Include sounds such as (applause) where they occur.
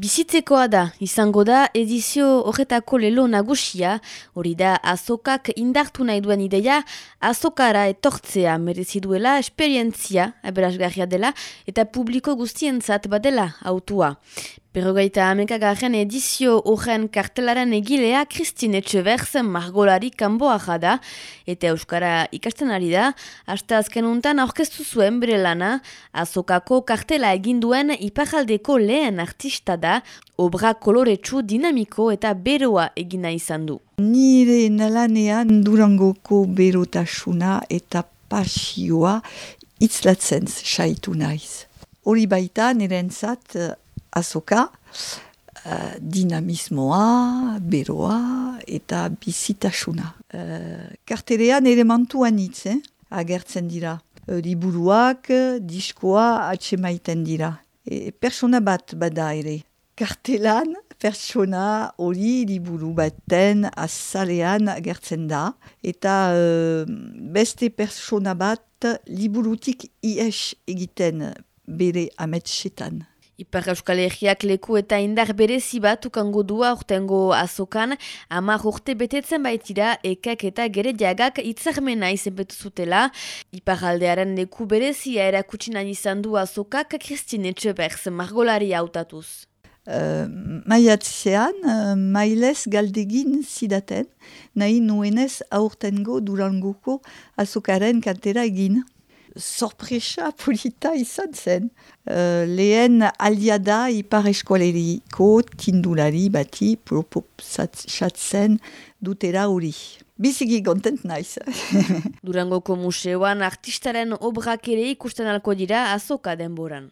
Bizitzekoa da, izango da, edizio horretako lelo nagusia, hori da azokak indartu nahi duen ideia, azokara etortzea mereziduela esperientzia, aberasgarria dela, eta publiko guztientzat badela autua. Berrogeita amekagarren edizio horren kartelaren egilea Kristin Etxeverz margolari kanboa jada, eta Euskara ikasten ari da, hasta azken untan aurkeztu zuen bere lana, azokako kartela eginduen ipajaldeko lehen artista da, obra koloretsu dinamiko eta beroa egina izan du. Nire nalanean durangoko berotasuna eta pasioa itzlatzen saitu naiz. Hori baita nire entzat azoka, uh, dinamismoa, beroa eta bizitasuna. Uh, karterean elementuan hitz, eh? agertzen dira. Uh, liburuak, diskoa atsemaiten dira. E, persona bat bada ere. Kartelan, pertsona hori liburu baten azalean agertzen da. Eta beste persona bat liburutik ies egiten bere ametsetan. Ipar Euskal Herriak leku eta indar berezi bat ukango dua urtengo azokan, ama urte betetzen baitira ekak eta gere diagak itzarmena izen betu zutela. Ipar aldearen leku berezia erakutsinan izan du azokak Kristine Txeberz margolari hautatuz. Uh, maiatzean, uh, mailez galdegin zidaten, nahi nuenez aurtengo durangoko azokaren kantera egin sorpresa polita izan zen. Uh, lehen aliada ipar eskoleriko tindulari bati proposatzen dutera hori. Biziki kontent naiz. (laughs) Durangoko museoan artistaren obrak ere ikusten alko dira azoka denboran.